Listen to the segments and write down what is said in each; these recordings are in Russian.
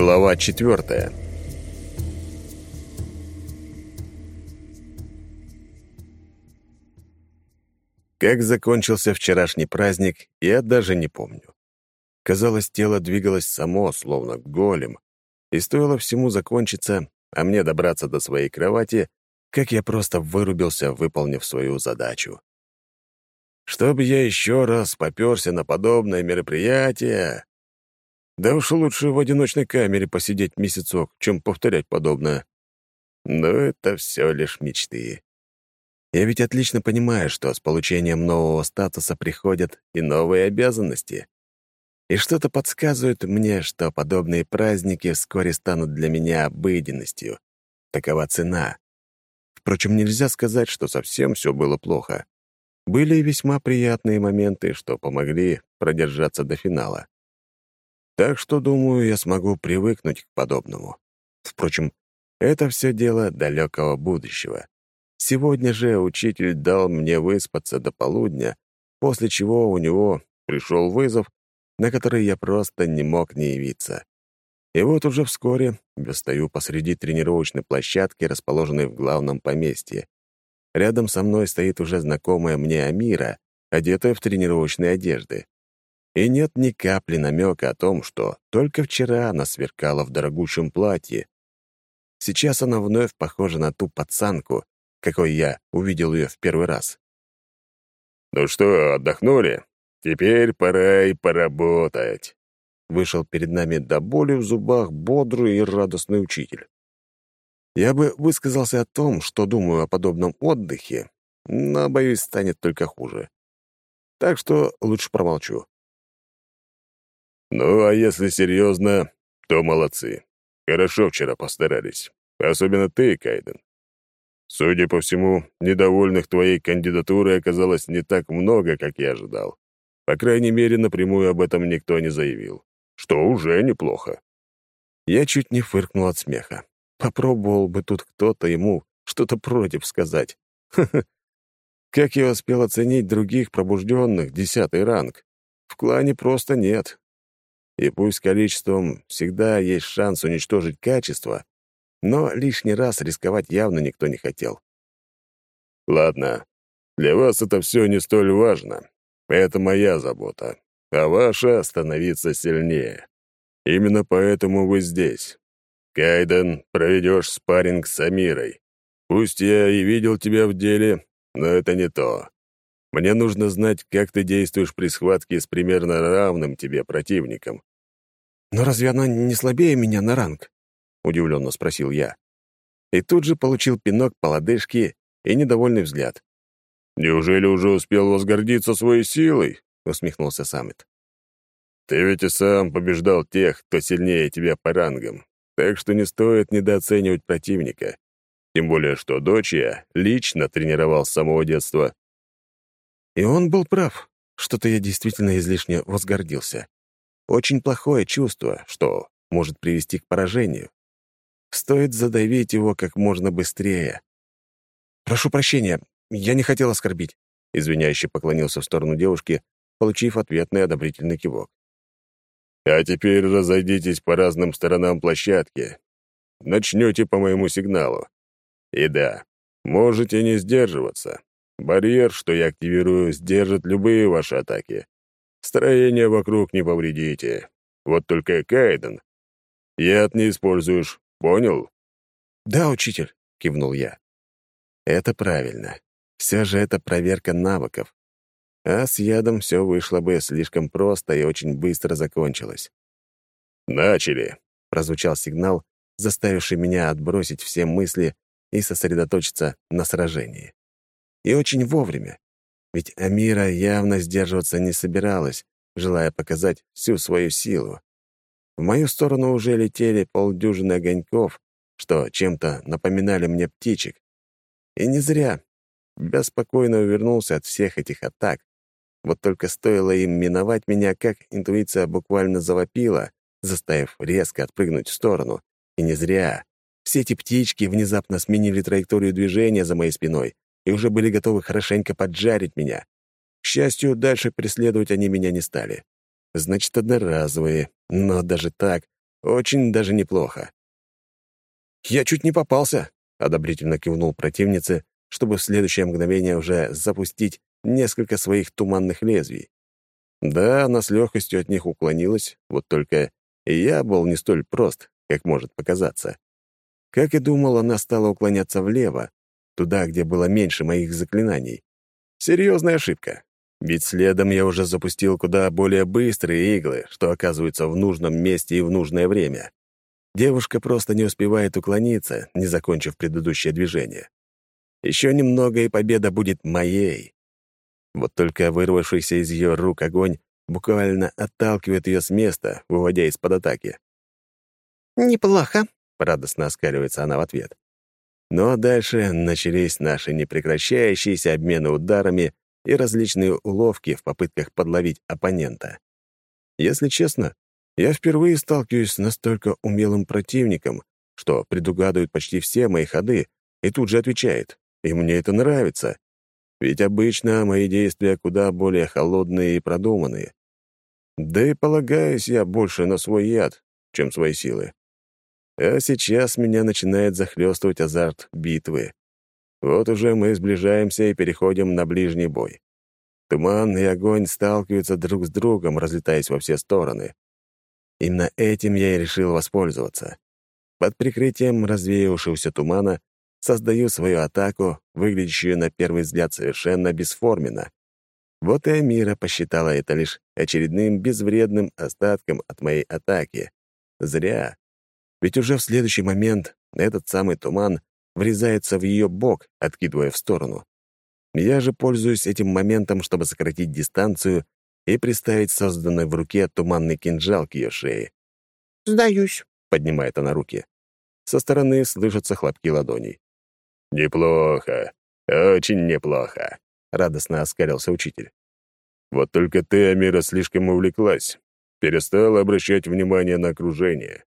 Глава четвертая. Как закончился вчерашний праздник, я даже не помню. Казалось, тело двигалось само, словно голем, и стоило всему закончиться, а мне добраться до своей кровати, как я просто вырубился, выполнив свою задачу. Чтобы я еще раз попёрся на подобное мероприятие, да уж лучше в одиночной камере посидеть месяцок, чем повторять подобное. Но это все лишь мечты. Я ведь отлично понимаю, что с получением нового статуса приходят и новые обязанности. И что-то подсказывает мне, что подобные праздники вскоре станут для меня обыденностью. Такова цена. Впрочем, нельзя сказать, что совсем все было плохо. Были и весьма приятные моменты, что помогли продержаться до финала. Так что, думаю, я смогу привыкнуть к подобному. Впрочем, это все дело далекого будущего. Сегодня же учитель дал мне выспаться до полудня, после чего у него пришел вызов, на который я просто не мог не явиться. И вот уже вскоре я стою посреди тренировочной площадки, расположенной в главном поместье. Рядом со мной стоит уже знакомая мне Амира, одетая в тренировочные одежды. И нет ни капли намека о том, что только вчера она сверкала в дорогущем платье. Сейчас она вновь похожа на ту пацанку, какой я увидел ее в первый раз. «Ну что, отдохнули? Теперь пора и поработать». Вышел перед нами до боли в зубах бодрый и радостный учитель. Я бы высказался о том, что думаю о подобном отдыхе, но, боюсь, станет только хуже. Так что лучше промолчу. Ну, а если серьезно, то молодцы. Хорошо вчера постарались. Особенно ты, Кайден. Судя по всему, недовольных твоей кандидатурой оказалось не так много, как я ожидал. По крайней мере, напрямую об этом никто не заявил. Что уже неплохо. Я чуть не фыркнул от смеха. Попробовал бы тут кто-то ему что-то против сказать. Как я успел оценить других пробужденных, десятый ранг? В клане просто нет. И пусть количеством всегда есть шанс уничтожить качество, но лишний раз рисковать явно никто не хотел. Ладно, для вас это все не столь важно. Это моя забота. А ваша — становиться сильнее. Именно поэтому вы здесь. Кайден, проведешь спарринг с Амирой. Пусть я и видел тебя в деле, но это не то. Мне нужно знать, как ты действуешь при схватке с примерно равным тебе противником. «Но разве она не слабее меня на ранг?» — удивленно спросил я. И тут же получил пинок по лодыжке и недовольный взгляд. «Неужели уже успел возгордиться своей силой?» — усмехнулся Саммит. «Ты ведь и сам побеждал тех, кто сильнее тебя по рангам, так что не стоит недооценивать противника. Тем более, что дочь я лично тренировал с самого детства». И он был прав. Что-то я действительно излишне возгордился. Очень плохое чувство, что может привести к поражению. Стоит задавить его как можно быстрее. «Прошу прощения, я не хотел оскорбить», — извиняюще поклонился в сторону девушки, получив ответный одобрительный кивок. «А теперь разойдитесь по разным сторонам площадки. Начнете по моему сигналу. И да, можете не сдерживаться. Барьер, что я активирую, сдержит любые ваши атаки. Строение вокруг не повредите. Вот только Кайден. Яд не используешь, понял?» «Да, учитель», — кивнул я. «Это правильно. Все же это проверка навыков. А с ядом все вышло бы слишком просто и очень быстро закончилось». «Начали!» — прозвучал сигнал, заставивший меня отбросить все мысли и сосредоточиться на сражении. И очень вовремя. Ведь Амира явно сдерживаться не собиралась, желая показать всю свою силу. В мою сторону уже летели полдюжины огоньков, что чем-то напоминали мне птичек. И не зря. Беспокойно увернулся от всех этих атак. Вот только стоило им миновать меня, как интуиция буквально завопила, заставив резко отпрыгнуть в сторону. И не зря. Все эти птички внезапно сменили траекторию движения за моей спиной, и уже были готовы хорошенько поджарить меня. К счастью, дальше преследовать они меня не стали. Значит, одноразовые, но даже так Очень даже неплохо. «Я чуть не попался», — одобрительно кивнул противнице, чтобы в следующее мгновение уже запустить несколько своих туманных лезвий. Да, она с легкостью от них уклонилась, вот только я был не столь прост, как может показаться. Как и думал, она стала уклоняться влево, туда, где было меньше моих заклинаний. Серьезная ошибка. Ведь следом я уже запустил куда более быстрые иглы, что оказываются в нужном месте и в нужное время. Девушка просто не успевает уклониться, не закончив предыдущее движение. Еще немного, и победа будет моей. Вот только вырвавшийся из ее рук огонь буквально отталкивает ее с места, выводя из-под атаки. «Неплохо», — радостно оскаливается она в ответ. Но дальше начались наши непрекращающиеся обмены ударами и различные уловки в попытках подловить оппонента. Если честно, я впервые сталкиваюсь с настолько умелым противником, что предугадывает почти все мои ходы и тут же отвечает. И мне это нравится. Ведь обычно мои действия куда более холодные и продуманные. Да и полагаюсь я больше на свой яд, чем свои силы. А сейчас меня начинает захлестывать азарт битвы. Вот уже мы сближаемся и переходим на ближний бой. Туман и огонь сталкиваются друг с другом, разлетаясь во все стороны. Именно этим я и решил воспользоваться. Под прикрытием развеявшегося тумана создаю свою атаку, выглядящую на первый взгляд совершенно бесформенно. Вот и Амира посчитала это лишь очередным безвредным остатком от моей атаки. Зря. Ведь уже в следующий момент этот самый туман врезается в ее бок, откидывая в сторону. Я же пользуюсь этим моментом, чтобы сократить дистанцию и приставить созданный в руке туманный кинжал к ее шее. «Сдаюсь», — поднимает она руки. Со стороны слышатся хлопки ладоней. «Неплохо, очень неплохо», — радостно оскалился учитель. «Вот только ты, Амира, слишком увлеклась, перестала обращать внимание на окружение.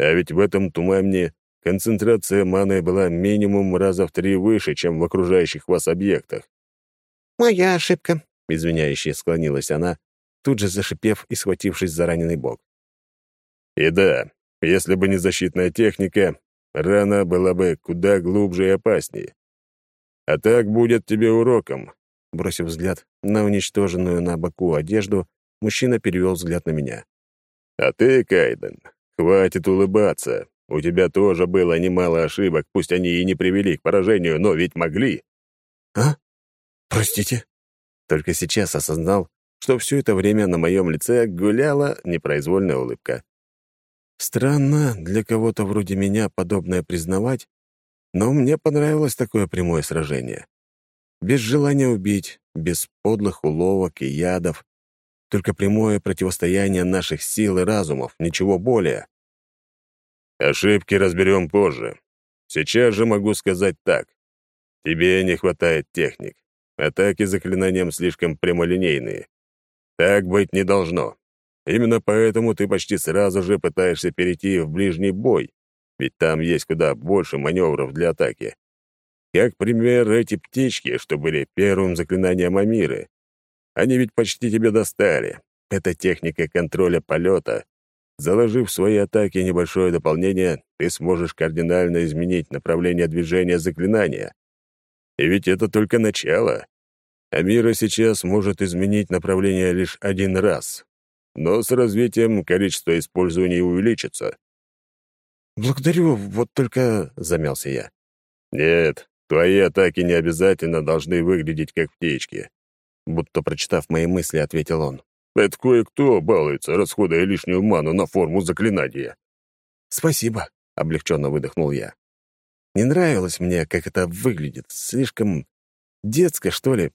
А ведь в этом тумане концентрация маны была минимум раза в три выше, чем в окружающих вас объектах». «Моя ошибка», — извиняюще склонилась она, тут же зашипев и схватившись за раненый бок. «И да, если бы не защитная техника, рана была бы куда глубже и опаснее. А так будет тебе уроком. Бросив взгляд на уничтоженную на боку одежду, мужчина перевел взгляд на меня. «А ты, Кайден, хватит улыбаться. У тебя тоже было немало ошибок, пусть они и не привели к поражению, но ведь могли». «А? Простите?» Только сейчас осознал, что все это время на моем лице гуляла непроизвольная улыбка. Странно для кого-то вроде меня подобное признавать, но мне понравилось такое прямое сражение. Без желания убить, без подлых уловок и ядов, только прямое противостояние наших сил и разумов, ничего более. Ошибки разберем позже. Сейчас же могу сказать так. Тебе не хватает техник. Атаки заклинанием слишком прямолинейные. Так быть не должно. Именно поэтому ты почти сразу же пытаешься перейти в ближний бой, ведь там есть куда больше маневров для атаки. Как пример, эти птички, что были первым заклинанием Амиры. Они ведь почти тебя достали. Это техника контроля полета. Заложив в свои атаки небольшое дополнение, ты сможешь кардинально изменить направление движения заклинания. И ведь это только начало. Амира сейчас может изменить направление лишь один раз, но с развитием количество использований увеличится. «Благодарю, вот только...» — замялся я. «Нет, твои атаки не обязательно должны выглядеть как птички», будто прочитав мои мысли, ответил он. «Это кое-кто балуется, расходуя лишнюю ману на форму заклинания». «Спасибо», — облегченно выдохнул я. «Не нравилось мне, как это выглядит. Слишком детско, что ли.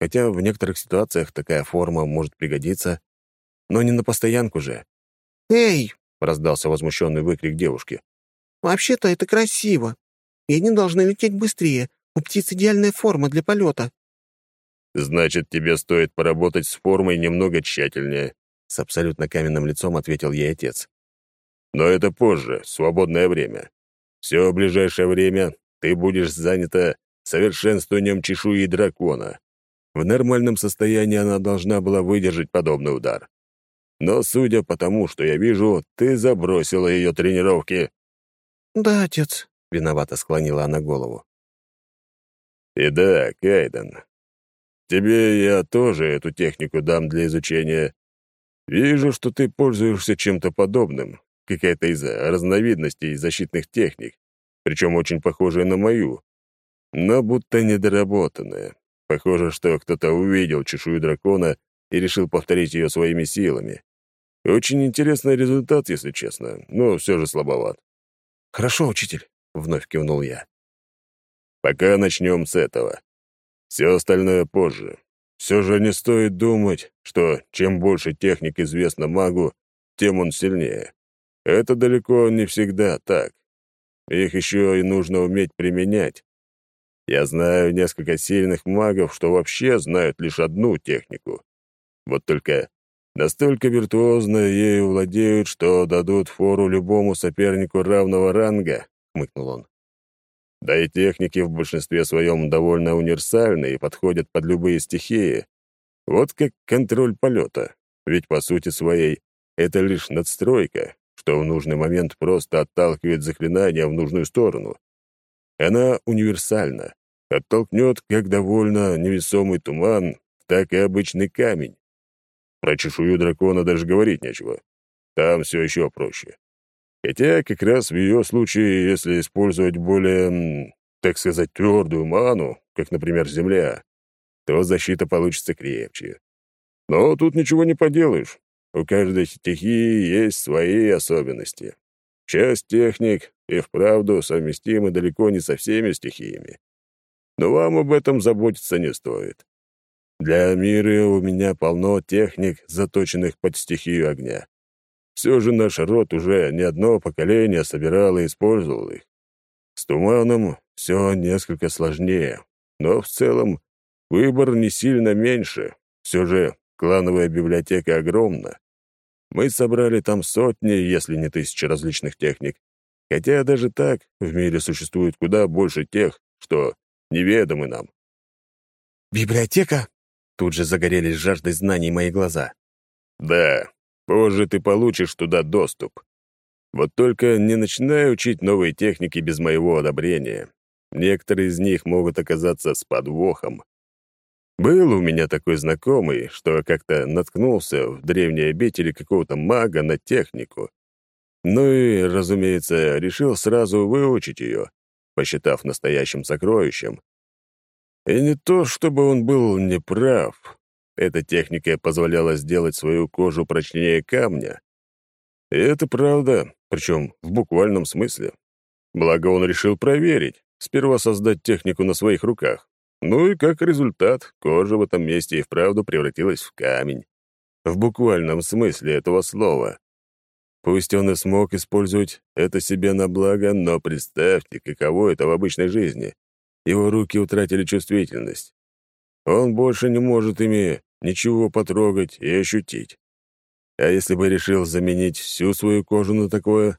Хотя в некоторых ситуациях такая форма может пригодиться но не на постоянку же. «Эй!» — раздался возмущенный выкрик девушки. «Вообще-то это красиво. И они должны лететь быстрее. У птиц идеальная форма для полета». «Значит, тебе стоит поработать с формой немного тщательнее», — с абсолютно каменным лицом ответил ей отец. «Но это позже, свободное время. Все ближайшее время ты будешь занята совершенствованием чешуи дракона. В нормальном состоянии она должна была выдержать подобный удар. но, судя по тому, что я вижу, ты забросила ее тренировки». «Да, отец», — виновато склонила она голову. «И да, Кайден, тебе я тоже эту технику дам для изучения. Вижу, что ты пользуешься чем-то подобным, какая-то из разновидностей защитных техник, причем очень похожая на мою, но будто недоработанная. Похоже, что кто-то увидел чешую дракона и решил повторить ее своими силами. Очень интересный результат, если честно, но все же слабоват. «Хорошо, учитель», — вновь кивнул я. «Пока начнем с этого. Все остальное позже. Все же не стоит думать, что чем больше техник известно магу, тем он сильнее. Это далеко не всегда так. Их еще и нужно уметь применять. Я знаю несколько сильных магов, что вообще знают лишь одну технику. Вот только настолько виртуозно ею владеют, что дадут фору любому сопернику равного ранга, — хмыкнул он. Да и техники в большинстве своем довольно универсальны и подходят под любые стихии. Вот как контроль полета. Ведь по сути своей это лишь надстройка, что в нужный момент просто отталкивает заклинание в нужную сторону. Она универсальна, оттолкнет как довольно невесомый туман, так и обычный камень. Про чешую дракона даже говорить нечего. Там все еще проще. Хотя как раз в ее случае, если использовать более, так сказать, твердую ману, как, например, земля, то защита получится крепче. Но тут ничего не поделаешь. У каждой стихии есть свои особенности. Часть техник и вправду совместимы далеко не со всеми стихиями. Но вам об этом заботиться не стоит. Для мира у меня полно техник, заточенных под стихию огня. Все же наш род уже не одно поколение собирал и использовал их. С туманом все несколько сложнее, но в целом выбор не сильно меньше. Все же клановая библиотека огромна. Мы собрали там сотни, если не тысячи различных техник. Хотя даже так в мире существует куда больше тех, что неведомы нам. «Библиотека?» Тут же загорелись жаждой знаний мои глаза. «Да, позже ты получишь туда доступ. Вот только не начинай учить новые техники без моего одобрения. Некоторые из них могут оказаться с подвохом. Был у меня такой знакомый, что как-то наткнулся в древней обители какого-то мага на технику. Ну и, разумеется, решил сразу выучить ее, посчитав настоящим сокровищем. И не то, чтобы он был неправ. Эта техника позволяла сделать свою кожу прочнее камня. И это правда, причем в буквальном смысле. Благо он решил проверить, сперва создать технику на своих руках. Ну и как результат, кожа в этом месте и вправду превратилась в камень. В буквальном смысле этого слова. Пусть он и смог использовать это себе на благо, но представьте, каково это в обычной жизни. Его руки утратили чувствительность. Он больше не может ими ничего потрогать и ощутить. А если бы решил заменить всю свою кожу на такое,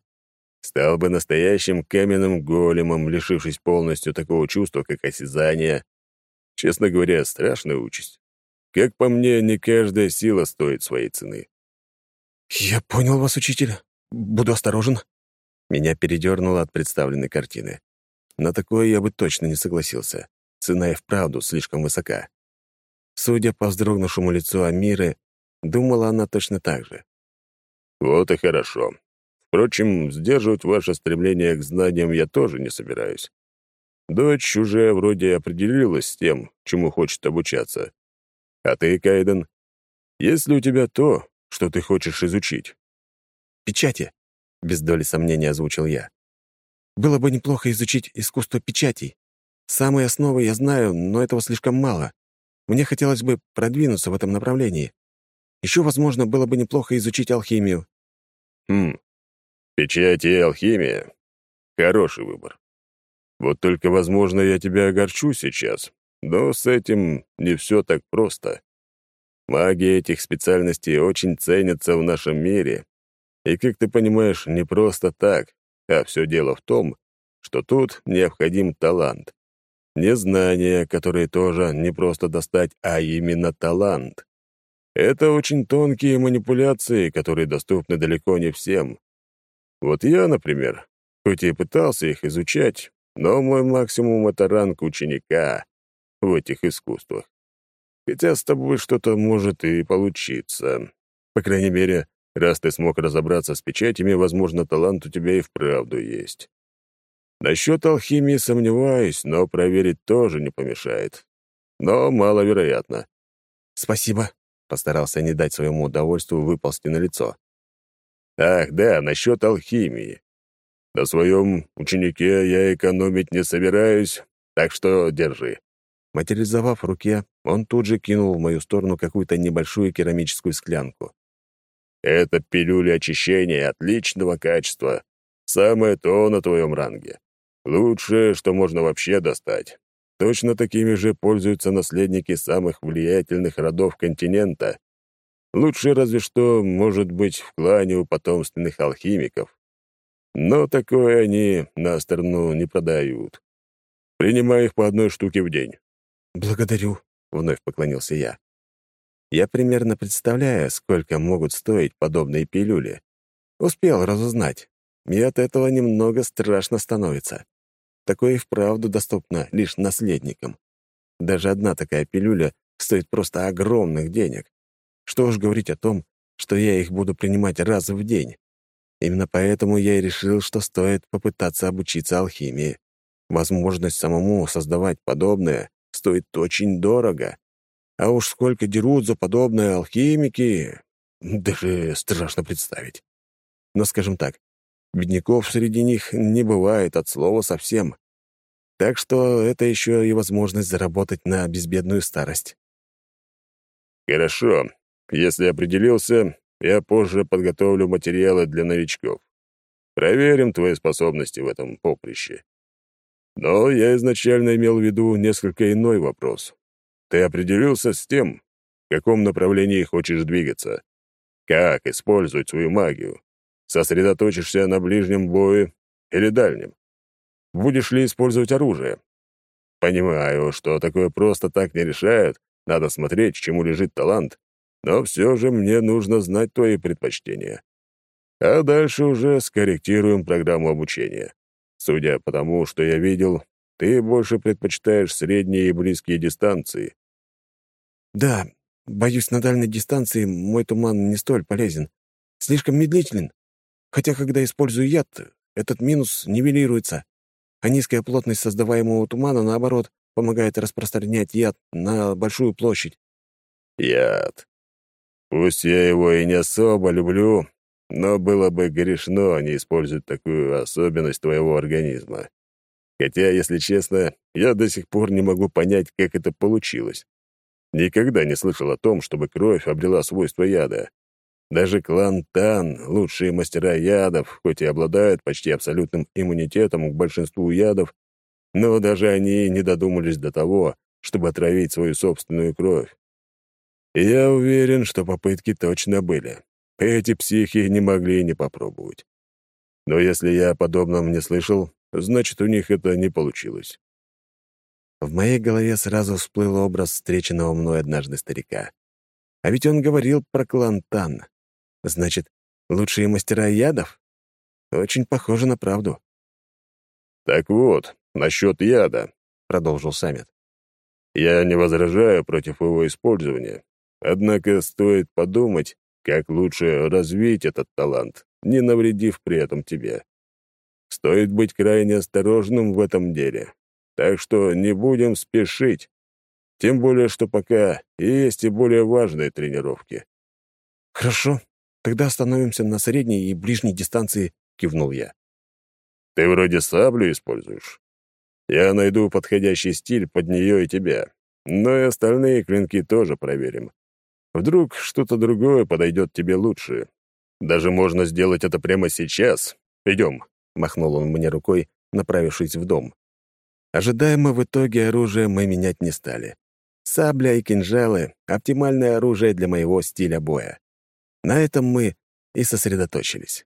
стал бы настоящим каменным големом, лишившись полностью такого чувства, как осязание, Честно говоря, страшная участь. Как по мне, не каждая сила стоит своей цены. «Я понял вас, учитель. Буду осторожен». Меня передернуло от представленной картины. На такое я бы точно не согласился. Цена и вправду слишком высока. Судя по вздрогнувшему лицу Амиры, думала она точно так же. «Вот и хорошо. Впрочем, сдерживать ваше стремление к знаниям я тоже не собираюсь. Дочь уже вроде определилась с тем, чему хочет обучаться. А ты, Кайден, есть ли у тебя то, что ты хочешь изучить? Печати, без доли сомнения озвучил я. Было бы неплохо изучить искусство печатей. Самые основы я знаю, но этого слишком мало. Мне хотелось бы продвинуться в этом направлении. Еще, возможно, было бы неплохо изучить алхимию. Хм, печати и алхимия. Хороший выбор. Вот только, возможно, я тебя огорчу сейчас, но с этим не все так просто. Маги этих специальностей очень ценятся в нашем мире. И, как ты понимаешь, не просто так, а все дело в том, что тут необходим талант. Не знания, которые тоже не просто достать, а именно талант. Это очень тонкие манипуляции, которые доступны далеко не всем. Вот я, например, хоть и пытался их изучать, но мой максимум — это ранг ученика в этих искусствах. Хотя с тобой что-то может и получиться. По крайней мере, раз ты смог разобраться с печатями, возможно, талант у тебя и вправду есть. Насчет алхимии сомневаюсь, но проверить тоже не помешает. Но маловероятно. «Спасибо», — постарался не дать своему удовольствию выползти на лицо. «Ах, да, насчет алхимии. На своем ученике я экономить не собираюсь, так что держи». Материализовав в руке, он тут же кинул в мою сторону какую-то небольшую керамическую склянку. «Это пилюля очищения отличного качества. Самое то на твоем ранге. Лучшее, что можно вообще достать. Точно такими же пользуются наследники самых влиятельных родов континента. Лучше разве что, может быть, в клане у потомственных алхимиков. Но такое они на сторону не продают. Принимай их по одной штуке в день. «Благодарю», — вновь поклонился я. Я примерно представляю, сколько могут стоить подобные пилюли. Успел разузнать, и от этого немного страшно становится. Такое и вправду доступно лишь наследникам. Даже одна такая пилюля стоит просто огромных денег. Что уж говорить о том, что я их буду принимать раз в день. Именно поэтому я и решил, что стоит попытаться обучиться алхимии. Возможность самому создавать подобное стоит очень дорого. А уж сколько дерут за подобное алхимики, даже страшно представить. Но, скажем так, Бедняков среди них не бывает от слова совсем. Так что это еще и возможность заработать на безбедную старость. «Хорошо. Если определился, я позже подготовлю материалы для новичков. Проверим твои способности в этом поприще. Но я изначально имел в виду несколько иной вопрос. Ты определился с тем, в каком направлении хочешь двигаться? Как использовать свою магию? Сосредоточишься на ближнем бою или дальнем? Будешь ли использовать оружие? Понимаю, что такое просто так не решают, надо смотреть, чему лежит талант, но все же мне нужно знать твои предпочтения. А дальше уже скорректируем программу обучения. Судя по тому, что я видел, ты больше предпочитаешь средние и близкие дистанции. Да, боюсь, на дальней дистанции мой туман не столь полезен. Слишком медлителен. Хотя, когда использую яд, этот минус нивелируется, а низкая плотность создаваемого тумана, наоборот, помогает распространять яд на большую площадь. Яд. Пусть я его и не особо люблю, но было бы грешно не использовать такую особенность твоего организма. Хотя, если честно, я до сих пор не могу понять, как это получилось. Никогда не слышал о том, чтобы кровь обрела свойства яда. Даже клан Тан, лучшие мастера ядов, хоть и обладают почти абсолютным иммунитетом к большинству ядов, но даже они не додумались до того, чтобы отравить свою собственную кровь. Я уверен, что попытки точно были. Эти психи не могли не попробовать. Но если я о подобном не слышал, значит, у них это не получилось. В моей голове сразу всплыл образ встреченного мной однажды старика. А ведь он говорил про клан Тан. Значит, лучшие мастера ядов? Очень похоже на правду. «Так вот, насчет яда», — продолжил Самет. «Я не возражаю против его использования. Однако стоит подумать, как лучше развить этот талант, не навредив при этом тебе. Стоит быть крайне осторожным в этом деле. Так что не будем спешить. Тем более, что пока есть и более важные тренировки. «Хорошо», Тогда остановимся на средней и ближней дистанции», — кивнул я. «Ты вроде саблю используешь. Я найду подходящий стиль под нее и тебя. Но и остальные клинки тоже проверим. Вдруг что-то другое подойдет тебе лучше. Даже можно сделать это прямо сейчас. Идем», — махнул он мне рукой, направившись в дом. Ожидаемо в итоге оружие мы менять не стали. Сабля и кинжалы — оптимальное оружие для моего стиля боя. На этом мы и сосредоточились.